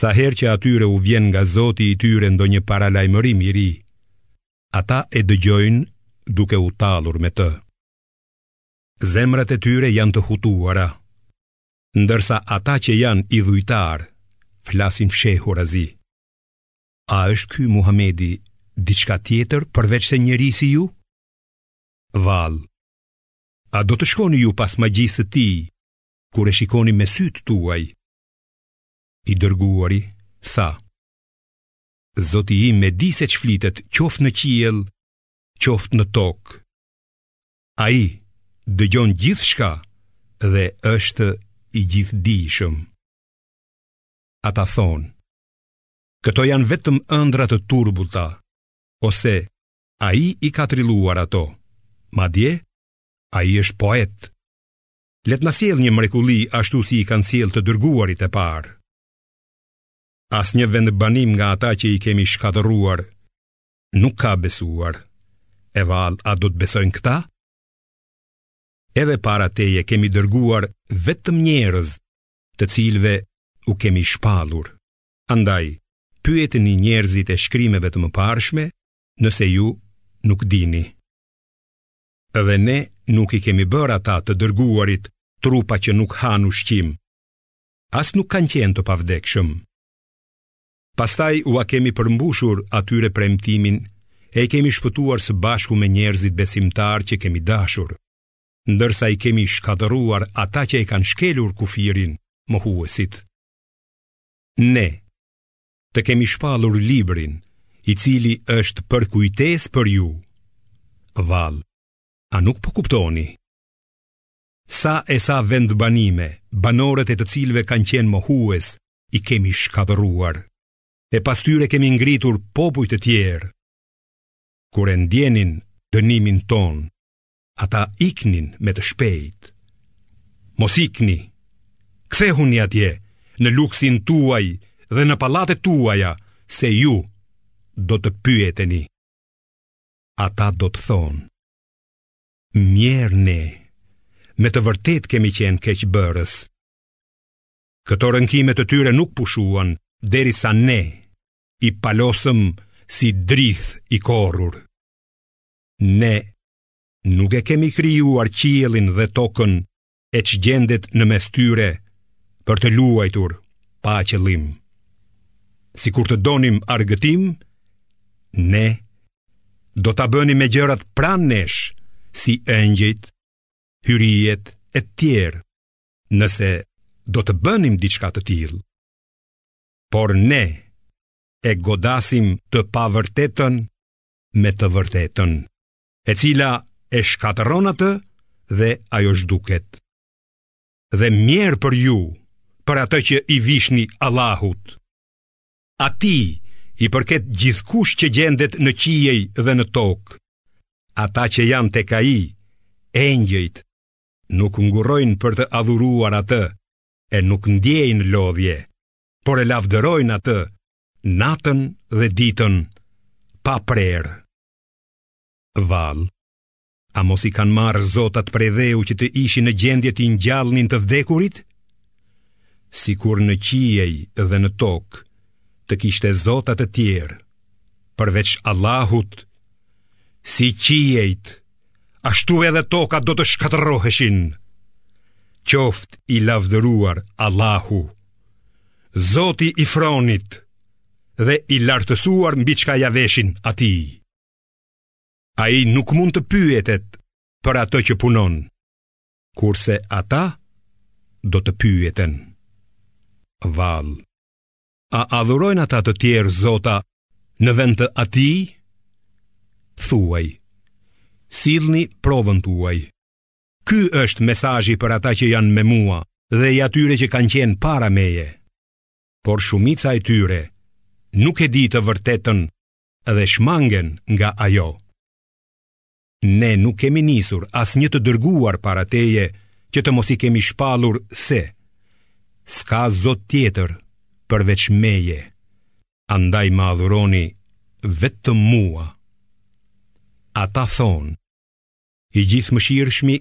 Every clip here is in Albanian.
Sa herë që atyre u vjen nga Zoti i tyre ndonjë paralajmërim i ri, ata e dëgjojnë duke u tallur me të. Zemrat e tyre janë të hutuara, ndërsa ata që janë idhujtarë, flasin fshehurazi. A është ky Muhamedi diçka tjetër përveçse njeri si ju? Vallë, a do të shkoni ju pas magjisë së tij, kur e shikoni me sytë tuaj? I dërguari tha: Zoti im e di se ç'flitet qoftë në qiell, qoftë në tokë. Ai dëgjon gjithçka dhe është i gjithdijshëm. Ata thonë: Këto janë vetëm ëndra të turbullta ose ai i ka trilluar ato. Madje ai është poet. Le të na sjellë një mrekulli ashtu si i kanë sjellë të dërguarit e parë. Asnjë vendbanim nga ata që i kemi shkatërruar nuk ka besuar. E vallë, a do të besojnë këta? Edhe para teje kemi dërguar vetëm njerëz të cilëve u kemi shpallur. Andaj, pyetini njerëzit e shkrimeve të mëparshme, nëse ju nuk dini. Edhe ne nuk i kemi bërë ata të dërguarit trupa që nuk hanë ushqim. As nuk kanë qenë të pavdekshëm. Pastaj ua kemi përmbushur atyre premtimin e i kemi shpëtuar së bashku me njerëzit besimtarë që kemi dashur, ndërsa i kemi shkatërruar ata që e kanë shkelur kufirin, mohuesit. Ne, të kemi shpallur librin, i cili është përkujtesë për ju. Vallë, a nuk po kuptoni? Sa e sa vendbanime, banorët e të cilëve kanë qenë mohues, i kemi shkatërruar. E pas tyre kemi ngritur popuj të tjerë. Kur e ndienin dënimin tonë, Ata iknin me të shpejtë. Mos ikni. Kthehuni atje në luksin tuaj dhe në pallatet tuaja se ju do të pyeteni. Ata do të thonë: Mjerë ne, me të vërtetë kemi qenë keqbërës. Këto rënkime të tyre nuk pushuan derisa ne i palosëm si drithë i korrur. Ne nuk e kemi krijuar qiellin dhe tokën e ç'gjendet në mes tyre për të luajtur pa qëllim. Sikur të donim argëtim, ne do ta bënim me gjërat pranë nesh, si engjëjt, hyrijet e të tjerë, nëse do të bënim diçka të tillë. Por ne e godasim të pavërtetën me të vërtetën, e cila e shkatërron atë dhe ajo zhduket. Dhe mjerë për ju, për atë që i vishni Allahut. Atij i përket gjithkush që gjendet në qiej dhe në tokë, ata që janë tek ai, engjëjt, nuk ngurrojnë për ta adhuruar atë, e nuk ndjejnë lodhje, por e lavdërojnë atë Natën dhe ditën pa prerë Vallë a mos i kanë marrë zotat prej dheu që të ishin në gjendje t'i ngjallnin të vdekurit? Sikur në qiej dhe në tokë të kishte zota të tjerë Përveç Allahut Si qiejt Ashtu edhe toka do të shkatërroheshin Qoftë i lavdëruar Allahu Zoti i fronit dhe i lartësuar mbi çka ia veshin atij. Ai nuk mund të pyetet për atë që punon, kurse ata do të pyeten. Vallë, a adhurojnë ata të tjerë zota në vend të atij? Thuaj, sillni provën tuaj. Ky është mesazhi për ata që janë me mua dhe i atyre që kanë qenë para meje. Por shumica e tyre nuk e di të vërtetën dhe shmangen nga ajo. Ne nuk kemi nisur asnjë të dërguar para teje që të mos i kemi shpallur se s'ka zot tjetër përveç meje, andaj më adhuroni vetëm mua. Ata thonë, i gjithëmëshirshmi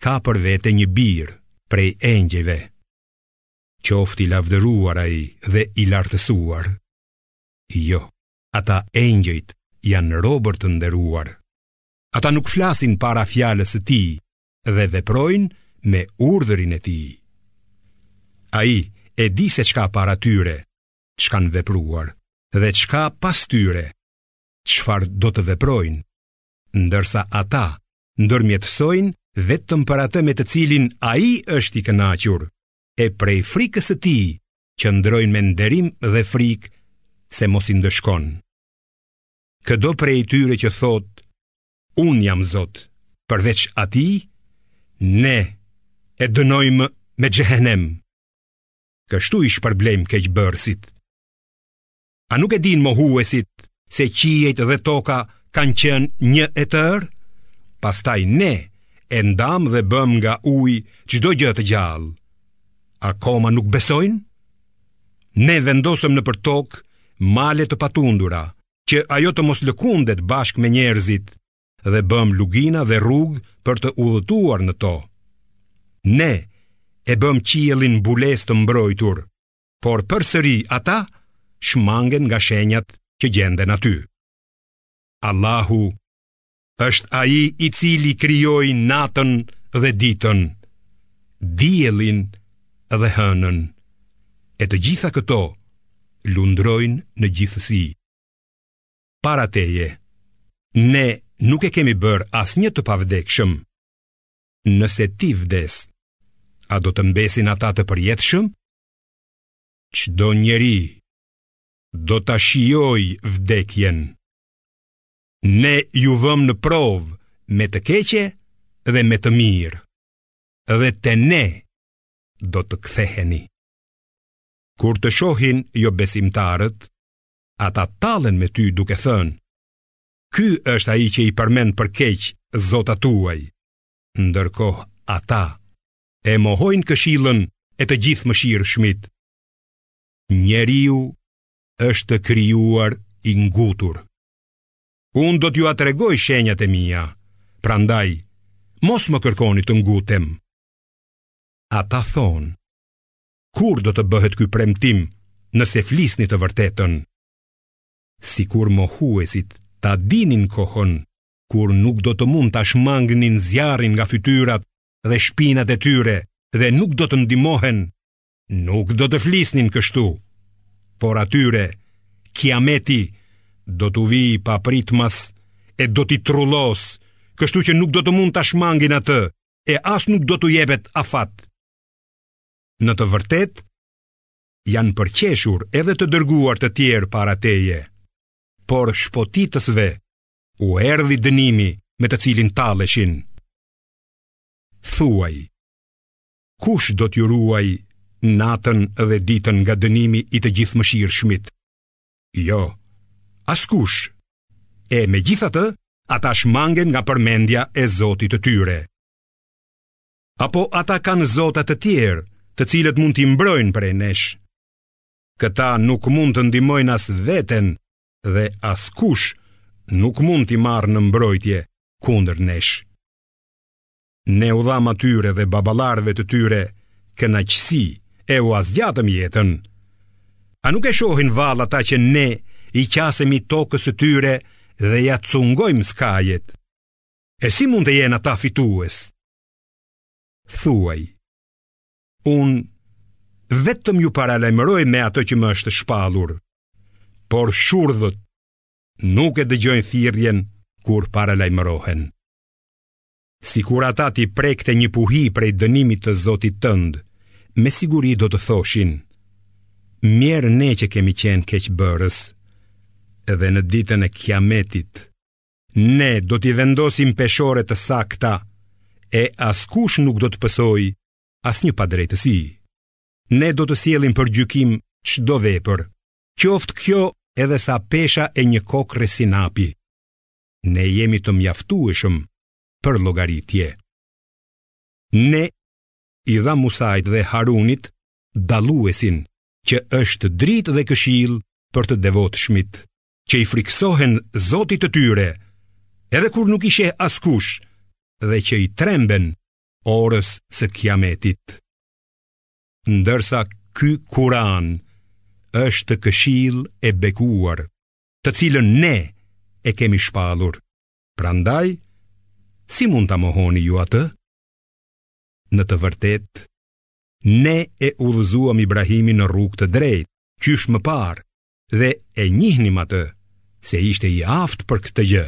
ka për vete një birë prej engjëjve. Qoftë i lavdëruar ai dhe i lartësuar. Jo, ata engjëjt janë robër të nderuar. Ata nuk flasin para fjalës së tij dhe veprojnë me urdhërin e tij. Ai e di se ç'ka para tyre, ç'kanë vepruar dhe ç'ka pas tyre, çfarë do të veprojnë ndërsa ata ndërmjetësojnë vetëm për atë me të cilin ai është i kënaqur, e prej frikës së tij qëndrojnë me nderim dhe frikë se mos i ndëshkon. Këdo prej tyre që thotë, unë jam zot, përveç atij, ne e dënojmë me xhehenem. Kështu i shpërblejmë keqbërësit. A nuk e dinë mohuesit se qiejt dhe toka kanë qenë një e tërë? Pastaj ne e ndamë dhe bëmë nga uji çdo gjë të gjallë. Akoma nuk besojnë? Ne vendosëm nëpër tokë male të patundura, që ajo të mos lëkundet bashkë me njerëzit dhe bëmë lugina dhe rrugë për të udhëtuar në to. Ne e bëmë qiellin mbulesë të mbrojtur, por përsëri ata shmangen nga shenjat që gjenden aty. Allahu është ai i cili krijoi natën dhe ditën, diellin dhe hënën. E të gjitha këto lundrojnë në gjithësi. Para teje, ne nuk e kemi bërë asnjë të pavdekshëm. Nëse ti vdes, a do të mbesin ata të përjetshëm? Çdo njeri do ta shijojë vdekjen. Ne ju vëmë në provë me të keqe dhe me të mirë, dhe te ne do të ktheheni. Kur të shohin jobesimtarët, ata tallen me ty duke thënë, Ky është ai që i përmend për keq zotat tuaj. Ndërkohë ata e mohojnë këshillën e të Gjithëmëshirshmit. Njeriu është krijuar i ngutur. Unë do t'jua tregoj shenjat e mia, prandaj, mos më kërkoni të ngutem. Ata thonë, kur do të bëhet ky premtim nëse flisni të vërtetën? sikur mohuesit ta dinin kohën kur nuk do të mund ta shmangnin zjarrin nga fytyrat dhe shpinat e tyre dhe nuk do të ndihmohen, nuk do të flisnin kështu. Por atyre, kiameti do t'u vijë papritmas e do t'i trullosë, kështu që nuk do të mund ta shmangin atë e as nuk do t'u jepet afat. Në të vërtetë, janë përqeshur edhe të dërguar të tjerë para teje, por shpotitësve u erdhi dënimi me të cilin talleshin. Thuaj, kush do t'ju ruajë natën dhe ditën nga dënimi i të Gjithëmëshirshmit? Jo, askush. E megjithatë, ata shmangen nga përmendja e Zotit të tyre. apo ata kanë zota të tjerë, të cilët mund t'i mbrojnë prej nesh. Këta nuk mund të ndihmojnë as veten dhe askush nuk mund t'i marrë në mbrojtje kundër nesh. Ne u dhamë atyre dhe baballarëve të tyre kënaqësi e ua zgjatëm jetën. A nuk e shohin vallë ata që ne i qasemi tokës së tyre dhe ia cungojmë skajet? E si mund të jenë ata fitues? Thuaj, unë vetëm ju paralajmëroj me atë që më është shpallur, por shurdhët nuk e dëgjojnë thirrjen kur paralajmërohen. Sikur ata t'i prekte një puhi prej dënimit të zotit tënd, me siguri do të thoshin, mjerë ne që kemi qenë keqbërës, dhe në ditën e kiametit, Ne do t'i vendosim peshore të sakta e askush nuk do të pësojë asnjë padrejtësi. Ne do të sjellim për gjykim çdo vepër, qoftë kjo edhe sa pesha e një kokrre sinapi. Ne jemi të mjaftueshëm për llogaritje. Ne i dhamë Musait dhe Harunit dalluesin që është dritë dhe këshillë për të devotshmit. që i frikësohen zotit të tyre, edhe kur nuk i sheh askush dhe që i tremben orës së kiametit. Ndërsa ky Kur'an është këshillë e bekuar, të cilën ne e kemi shpallur. Prandaj, si mund ta mohoni ju atë? Në të vërtetë, ne e udhëzuam Ibrahimin në rrugë të drejtë, qysh më parë, dhe e njihnim atë se ishte i aftë për këtë gjë.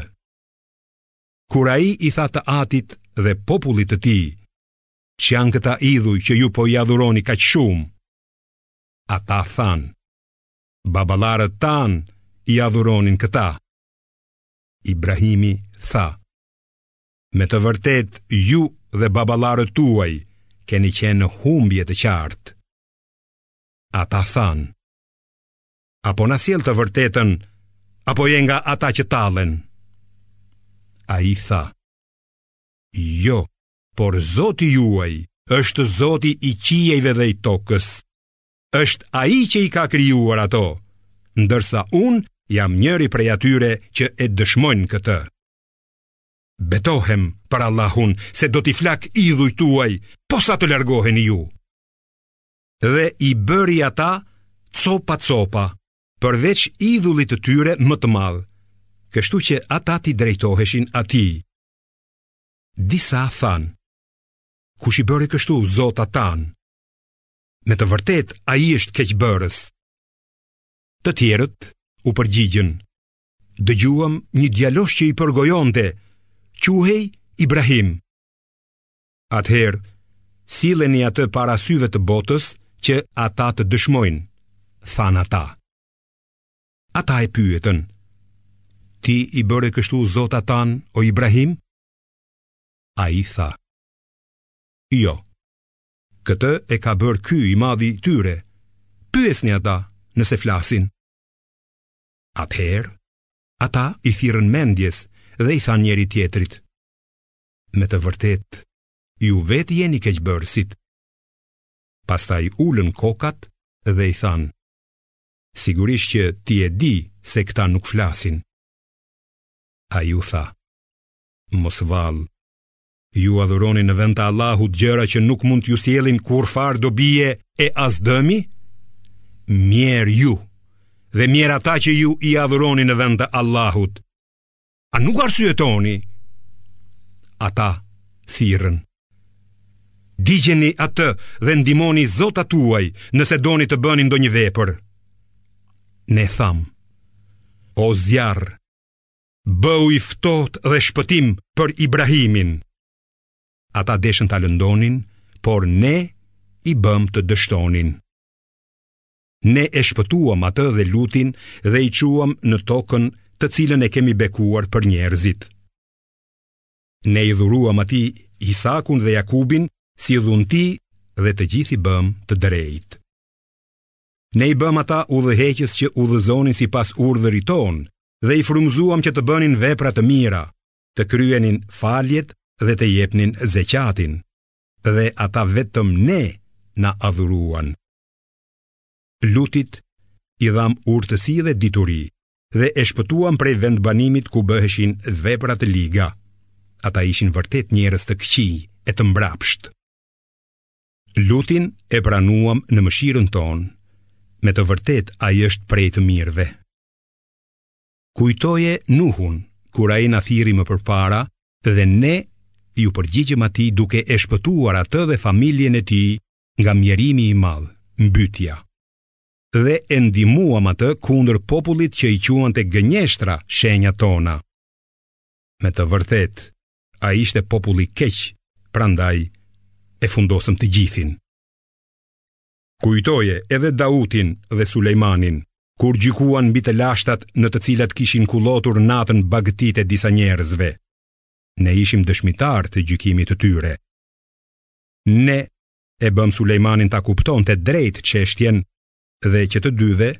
Kur ai i tha të atit dhe popullit të tij, ç'janë këta idhuj që ju po i adhuroni kaq shumë, ata thanë, baballarët tanë i adhuronin këta. Ibrahimi tha, me të vërtetë ju dhe baballarët tuaj keni qenë në humbje të qartë. Ata thanë, Apo na sjell të vërtetën, apo je nga ata që tallen? Ai tha, jo, por zoti juaj është zoti i qiejve dhe i tokës, është ai që i ka krijuar ato, ndërsa unë jam njëri prej atyre që e dëshmojnë këtë. Betohem për Allahun se do t'i flak idhujt tuaj, posa të largoheni ju. dhe i bëri ata copa-copa, përveç idhullit të tyre më të madh, kështu që ata t'i drejtoheshin atij. Disa thanë, kush i bëri kështu zotat tanë? Me të vërtetë, ai është keqbërës. Të tjerët u përgjigjën, dëgjuam një djalosh që i përgojonte, quhej Ibrahim. atëherë silleni atë para syve të botës që ata të dëshmojnë, thanë ata. Ata e pyetën, ti i bëre kështu zotat tanë o Ibrahim? Ai tha, jo, këtë e ka bërë ky i madhi i tyre, pyesni ata nëse flasin. Atëherë, ata i thirrën mendjes dhe i thanë njëri-tjetrit, me të vërtetë, ju vetë jeni keqbërësit. Pastaj ulën kokat dhe i thanë, sigurisht që ti e di se këta nuk flasin. Ai u tha, mos vallë, ju adhuroni në vend të Allahut gjëra që nuk mund t'ju sjellin kurrfarë dobie e as dëmi? Mjerë ju, dhe mjerë ata që ju i adhuroni në vend të Allahut, A nuk arsyetoni? Ata thirrën. Digjeni atë dhe ndihmoni zotat tuaj nëse doni të bëni ndonjë vepër. Ne thamë, o zjarr, bëhu i ftohtë dhe shpëtim për Ibrahimin. Ata deshën ta lëndonin, por ne i bëmë të dështonin. Ne e shpëtuam atë dhe Lutin dhe i çuam në tokën të cilën e kemi bekuar për njerëzit. Ne i dhuruam atij Isakun dhe Jakubin si dhunti dhe të gjithë i bëmë të drejtë. Ne i bëmë ata udhëheqës që udhëzonin sipas urdhrit tonë dhe i frymëzuam që të bënin vepra të mira, të kryenin faljet dhe të jepnin zeqatin, dhe ata vetëm ne na adhuruan. Lutit i dhamë urtësi dhe dituri dhe e shpëtuam prej vendbanimit ku bëheshin vepra të liga. Ata ishin vërtet njerëz të këqij e të mbrapshtë. Lutin e pranuam në mëshirën tonë. Me të vërtetë ai është prej të mirëve. Kujtoje Nuhun, kur ai na thirri më përpara dhe ne iu përgjigjëm atij duke e shpëtuar atë dhe familjen e tij nga mjerimi i madh, mbytja. Dhe e ndihmuam atë kundër popullit që i quante gënjeshtra shenjat tona. Me të vërtetë, ai ishte popull i keq, prandaj e fundosëm të gjithin. Kujtoje edhe Dautin dhe Sulejmanin, kur gjykuan mbi të lashtat në të cilat kishin kullotur natën bagëtitë e disa njerëzve. Ne ishim dëshmitarë të gjykimit të tyre. Ne e bëmë Sulejmanin ta kuptonte drejt çështjen dhe që të dyve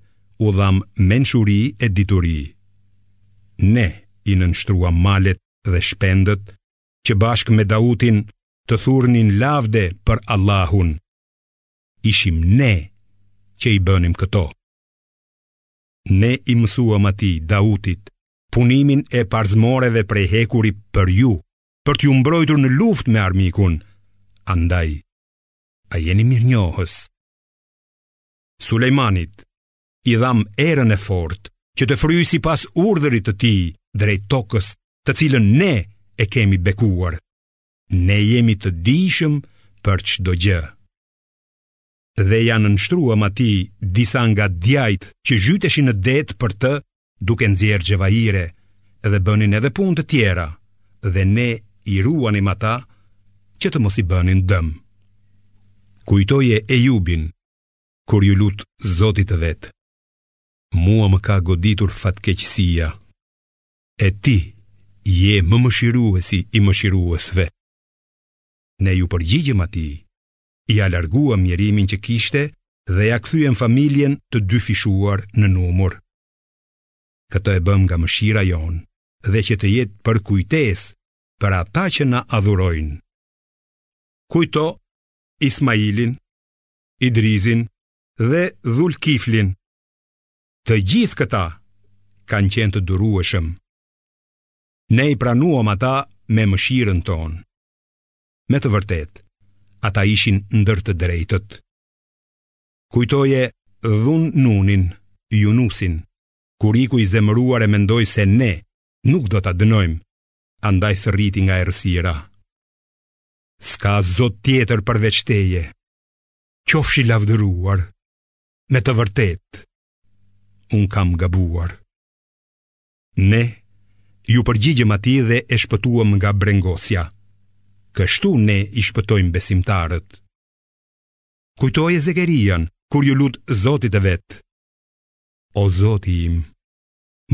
u dhamë mençuri e dituri. Ne i nënshtruam malet dhe shpendët që bashkë me Dautin të thurnin lavde për Allahun. Ishim ne që i bënim këto. Ne i mësuam atij Dautit punimin e parzmoreve prej hekuri për ju, për t'ju mbrojtur në luftë me armikun. Andaj, a jeni mirënjohës? Sulejmanit, i dhamë erën e fortë, që të fryjë sipas urdhrit të tij drejt tokës të cilën ne e kemi bekuar. Ne jemi të dijshëm për çdo gjë. dhe ia nënshtruam atij disa nga djajtë që zhyteshin në det për të duke nxjerrë xhevahire dhe bënin edhe punë të tjera dhe ne i ruanim ata që të mos i bënin dëm. Kujtoje Ejubin, kur iu lut Zotit të vet. Mua më ka goditur fatkeqësia, e ti je më mëshiruesi i mëshiruesve. Ne iu përgjigjëm atij ia larguam mjerimin që kishte dhe ia kthyem familjen të dyfishuar në numër. Këtë e bëmë nga mëshira jonë dhe që të jetë përkujtesë për ata që na adhurojnë. Kujto Ismailin, Idrisin dhe Dhulkiflin. Të gjithë këta kanë qenë të durueshëm. Ne i pranuam ata me mëshirën tonë. Me të vërtetë, ata ishin ndër të drejtët. Kujtoje dhun nunin, junusin, kur iku i zemëruar e mendoj se ne nuk do ta dënojmë, andaj thërriti nga errësira. S'ka zot tjetër përveç teje, qofsh i lavdëruar, me të vërtetë, unë kam gabuar. Ne iu përgjigjëm atij dhe e shpëtuam nga brengosja. Kështu ne i shpëtojmë besimtarët. Kujtoje Zekerian, kur iu lut Zotit të vet. O zoti im,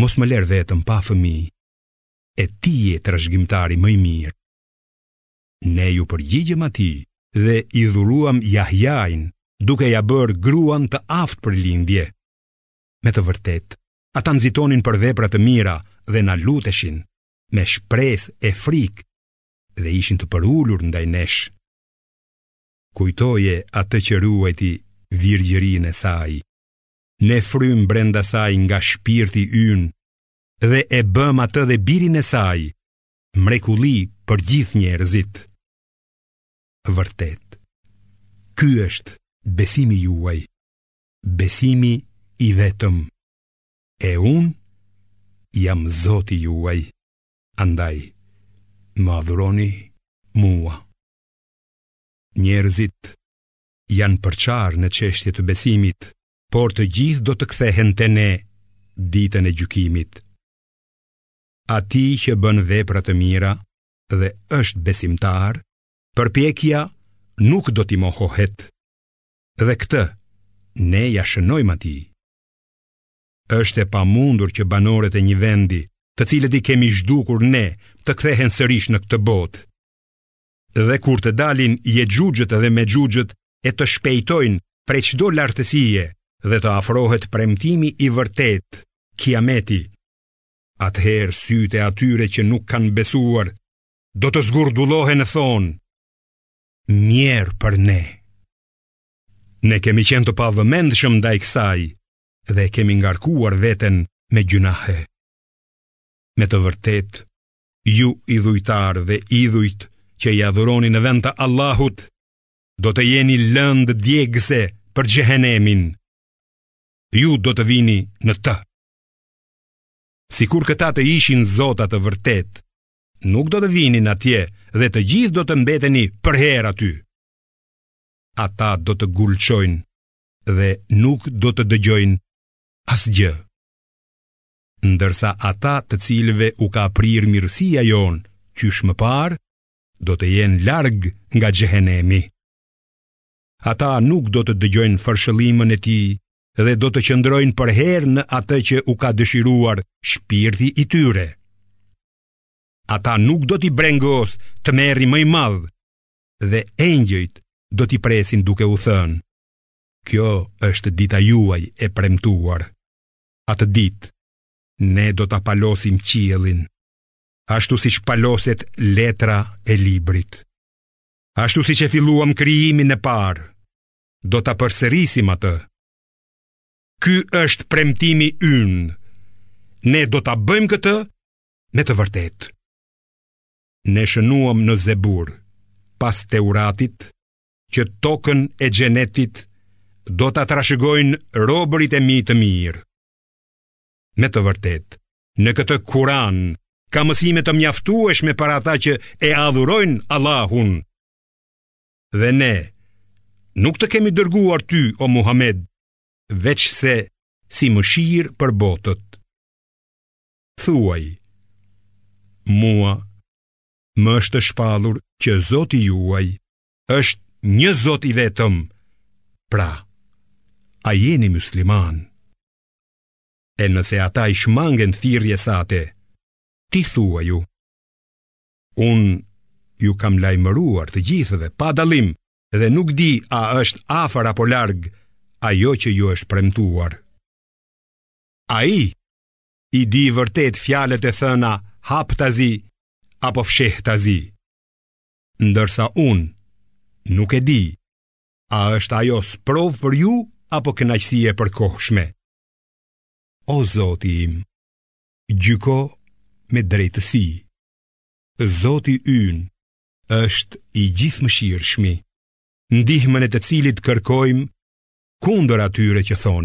mos më lër vetëm pa fëmijë, e ti je trashëgimtari më i mirë. Ne iu përgjigjëm atij dhe i dhuruam Jahjain, duke ia bërë gruan të aftë për lindje. Me të vërtetë, Ata nxitonin për vepra të mira dhe na luteshin me shpresë e frikë dhe ishin të përulur ndaj nesh. Kujtoje atë që ruajti virgjërinë e saj. Ne frymë brenda saj nga shpirti ynë dhe e bëmë atë dhe birin e saj mrekulli për gjithë njerëzit. Vërtet, ky është besimi juaj. besimi i vetëm, e unë jam Zoti juaj, andaj, më adhuroni mua. Njerëzit janë përçarë në çështje të besimit, por të gjithë do të kthehen te ne ditën e gjykimit. Atij që bën vepra të mira dhe është besimtar, përpjekja nuk do t'i mohohet. Dhe këtë ne ia shënojmë atij. Është e pamundur që banorët e një vendi, të cilët i kemi zhdukur ne, të kthehen sërish në këtë botë. Dhe kur të dalin jexhuxhët dhe mexhuxhët e të shpejtojnë prej çdo lartësie dhe të afrohet premtimi i vërtetë, kiameti, atëherë sytë e atyre që nuk kanë besuar, do të zgurdullohen e thonë, mjerë për ne. Ne kemi qenë të pavëmendshëm ndaj kësaj dhe e kemi ngarkuar veten me gjynahe. Me të vërtetë, ju idhujtarë dhe idhujt që i adhuroni në vend të Allahut, do të jeni lëndë djegëse për xhehenemin. Ju do të vini në të. Sikur këta të ishin zota të vërtetë, Nuk do të vinin atje dhe të gjithë do të mbeteni për herë aty. Ata do të gulçojnë dhe nuk do të dëgjojnë asgjë. Ndërsa ata të cilëve u ka prirë mirësia jonë, qysh më parë, do të jenë larg nga xhehenemi. Ata nuk do të dëgjojnë fërshëllimën e tij dhe do të qëndrojnë për herë në atë që u ka dëshiruar shpirti i tyre. Ata nuk do t'i brengosë tmerri më i madh dhe engjëjt do t'i presin duke u thënë. Kjo është dita juaj e premtuar. Atë ditë, ne do ta palosim qiellin, ashtu siç paloset letra e librit. Ashtu siç e filluam krijimin e parë, do ta përsërisim atë. Ky është premtimi ynë. Ne do ta bëjmë këtë me të vërtetë. Ne shënuam në Zebur, pas Teuratit, që tokën e xhenetit do ta trashëgojnë robërit e mi të mirë. Me të vërtetë, në këtë Kur'an ka mësime të mjaftueshme për ata që e adhurojnë Allahun. dhe ne nuk të kemi dërguar ty o Muhammed veçse si mëshirë për botët. Thuaj, mua, më është shpallur që Zoti juaj është një Zot i vetëm, pra, a jeni myslimanë? E nëse ata i shmangen thirrjes sate, ti thuaju, Unë ju kam lajmëruar të gjithëve pa dallim dhe nuk di a është afër apo larg ajo që ju është premtuar. Ai i di vërtet fjalët e thëna haptazi apo fshehtazi. Ndërsa unë nuk e di a është ajo sprovë për ju apo kënaqësi e përkohshme. O Zoti im, gjyko me drejtësi. Zoti ynë është i Gjithëmëshirshmi, ndihmën e të cilit kërkojmë kundër atyre që thoni.